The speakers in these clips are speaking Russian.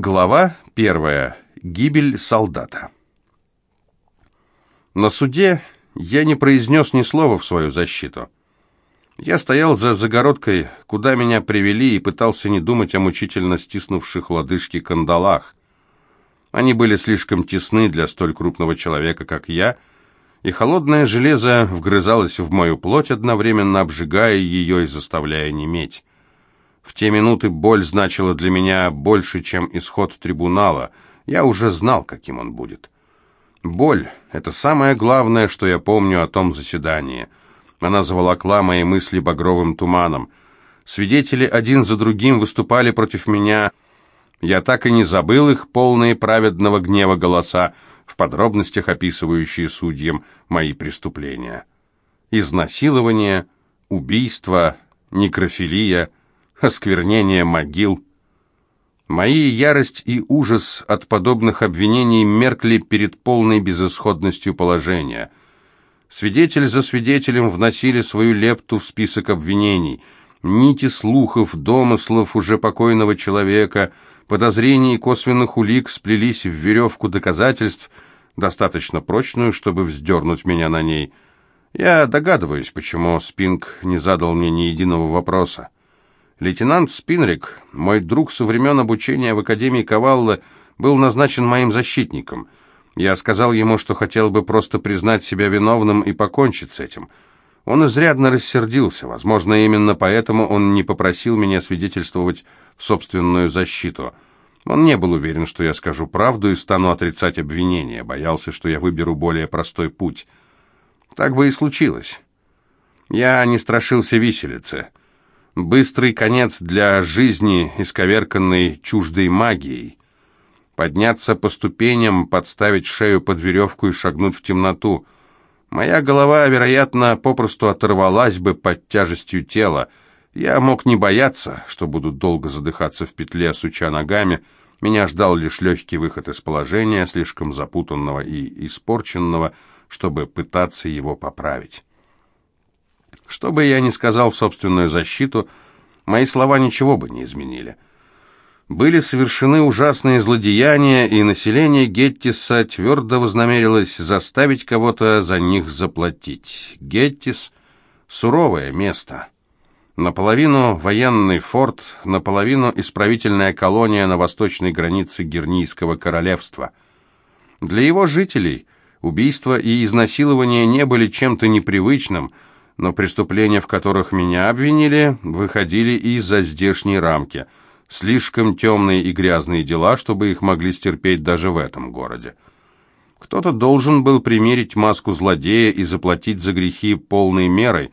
Глава первая. Гибель солдата. На суде я не произнес ни слова в свою защиту. Я стоял за загородкой, куда меня привели, и пытался не думать о мучительно стиснувших лодыжки кандалах. Они были слишком тесны для столь крупного человека, как я, и холодное железо вгрызалось в мою плоть, одновременно обжигая ее и заставляя неметь. В те минуты боль значила для меня больше, чем исход трибунала. Я уже знал, каким он будет. Боль — это самое главное, что я помню о том заседании. Она заволокла мои мысли багровым туманом. Свидетели один за другим выступали против меня. Я так и не забыл их полные праведного гнева голоса, в подробностях описывающие судьям мои преступления. Изнасилование, убийство, некрофилия, осквернение могил — Мои ярость и ужас от подобных обвинений меркли перед полной безысходностью положения. Свидетель за свидетелем вносили свою лепту в список обвинений. Нити слухов, домыслов уже покойного человека, подозрений и косвенных улик сплелись в веревку доказательств, достаточно прочную, чтобы вздернуть меня на ней. Я догадываюсь, почему Спинг не задал мне ни единого вопроса. Лейтенант Спинрик, мой друг со времен обучения в Академии Кавалла, был назначен моим защитником. Я сказал ему, что хотел бы просто признать себя виновным и покончить с этим. Он изрядно рассердился. Возможно, именно поэтому он не попросил меня свидетельствовать в собственную защиту. Он не был уверен, что я скажу правду и стану отрицать обвинения. Боялся, что я выберу более простой путь. Так бы и случилось. Я не страшился виселицы. Быстрый конец для жизни, исковерканной чуждой магией. Подняться по ступеням, подставить шею под веревку и шагнуть в темноту. Моя голова, вероятно, попросту оторвалась бы под тяжестью тела. Я мог не бояться, что буду долго задыхаться в петле, суча ногами. Меня ждал лишь легкий выход из положения, слишком запутанного и испорченного, чтобы пытаться его поправить. Что бы я ни сказал в собственную защиту, мои слова ничего бы не изменили. Были совершены ужасные злодеяния, и население Геттиса твердо вознамерилось заставить кого-то за них заплатить. Геттис — суровое место. Наполовину военный форт, наполовину исправительная колония на восточной границе Гернийского королевства. Для его жителей убийство и изнасилование не были чем-то непривычным — но преступления, в которых меня обвинили, выходили из-за здешней рамки. Слишком темные и грязные дела, чтобы их могли стерпеть даже в этом городе. Кто-то должен был примерить маску злодея и заплатить за грехи полной мерой,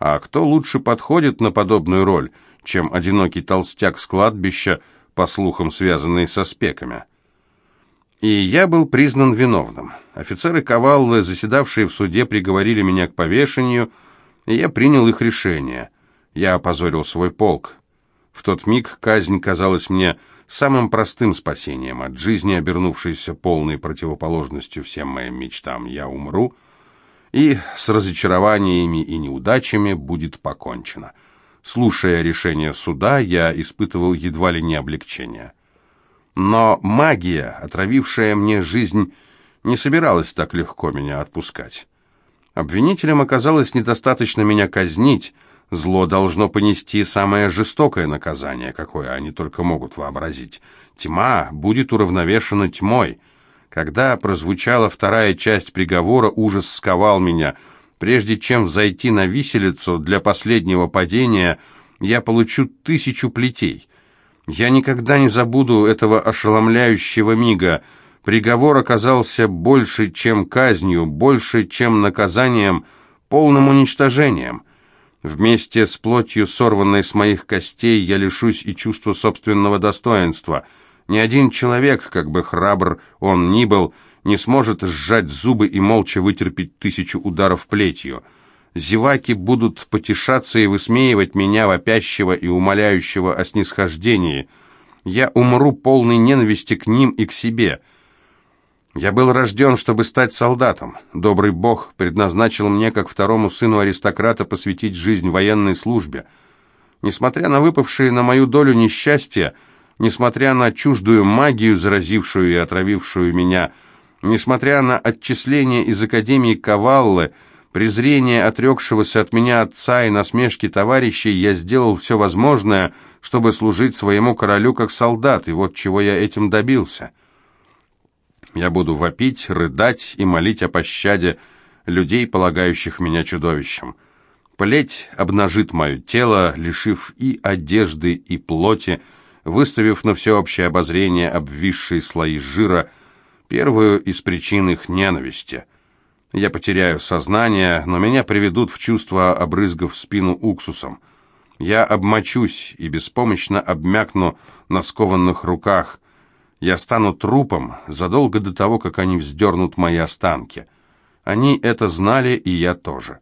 а кто лучше подходит на подобную роль, чем одинокий толстяк с кладбища, по слухам связанный со спеками? И я был признан виновным. Офицеры Каваллы, заседавшие в суде, приговорили меня к повешению – и я принял их решение. Я опозорил свой полк. В тот миг казнь казалась мне самым простым спасением от жизни, обернувшейся полной противоположностью всем моим мечтам. Я умру, и с разочарованиями и неудачами будет покончено. Слушая решение суда, я испытывал едва ли не облегчение. Но магия, отравившая мне жизнь, не собиралась так легко меня отпускать. Обвинителям оказалось недостаточно меня казнить, зло должно понести самое жестокое наказание, какое они только могут вообразить. Тьма будет уравновешена тьмой. Когда прозвучала вторая часть приговора, ужас сковал меня. Прежде чем взойти на виселицу для последнего падения, я получу тысячу плетей. Я никогда не забуду этого ошеломляющего мига — Приговор оказался больше, чем казнью, больше, чем наказанием, полным уничтожением. Вместе с плотью, сорванной с моих костей, я лишусь и чувства собственного достоинства. Ни один человек, как бы храбр он ни был, не сможет сжать зубы и молча вытерпеть тысячу ударов плетью. Зеваки будут потешаться и высмеивать меня, вопящего и умоляющего о снисхождении. Я умру полной ненависти к ним и к себе». Я был рожден, чтобы стать солдатом. Добрый Бог предназначил мне, как второму сыну аристократа, посвятить жизнь военной службе. Несмотря на выпавшие на мою долю несчастья, несмотря на чуждую магию, заразившую и отравившую меня, несмотря на отчисление из Академии Каваллы, презрение отрекшегося от меня отца и насмешки товарищей, я сделал все возможное, чтобы служить своему королю как солдат, и вот чего я этим добился. Я буду вопить, рыдать и молить о пощаде людей, полагающих меня чудовищем. Плеть обнажит мое тело, лишив и одежды, и плоти, выставив на всеобщее обозрение обвисшие слои жира, первую из причин их ненависти. Я потеряю сознание, но меня приведут в чувство, обрызгав спину уксусом. Я обмочусь и беспомощно обмякну на скованных руках. Я стану трупом задолго до того, как они вздернут мои останки. Они это знали, и я тоже.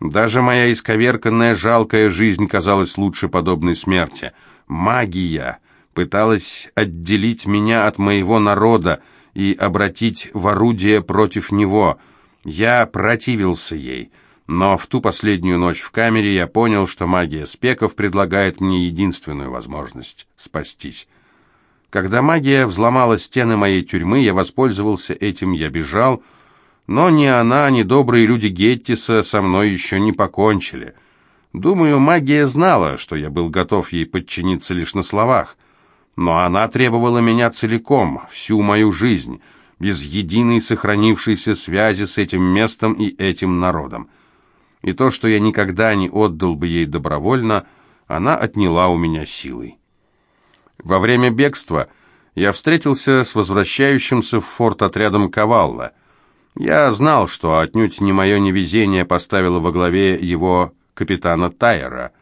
Даже моя исковерканная, жалкая жизнь казалась лучше подобной смерти. Магия пыталась отделить меня от моего народа и обратить в орудие против него. Я противился ей, но в ту последнюю ночь в камере я понял, что магия спеков предлагает мне единственную возможность спастись. Когда магия взломала стены моей тюрьмы, я воспользовался этим, я бежал, но ни она, ни добрые люди Геттиса со мной еще не покончили. Думаю, магия знала, что я был готов ей подчиниться лишь на словах. Но она требовала меня целиком, всю мою жизнь, без единой сохранившейся связи с этим местом и этим народом. И то, что я никогда не отдал бы ей добровольно, она отняла у меня силой. Во время бегства я встретился с возвращающимся в форт отрядом Кавалла. Я знал, что отнюдь не мое невезение поставило во главе его капитана Тайера.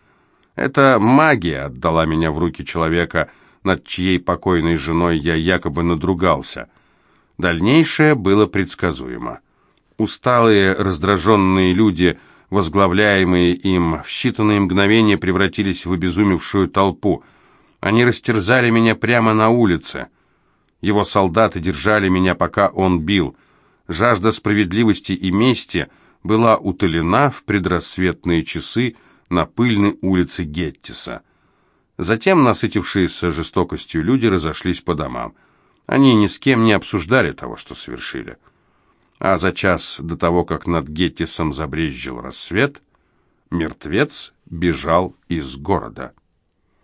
Эта магия отдала меня в руки человека, над чьей покойной женой я якобы надругался. Дальнейшее было предсказуемо. Усталые, раздраженные люди, возглавляемые им, в считанные мгновения превратились в обезумевшую толпу. Они растерзали меня прямо на улице. Его солдаты держали меня, пока он бил — Жажда справедливости и мести была утолена в предрассветные часы на пыльной улице Геттиса. Затем насытившиеся жестокостью люди разошлись по домам. Они ни с кем не обсуждали того, что совершили. А за час до того, как над Геттисом забрезжил рассвет, мертвец бежал из города.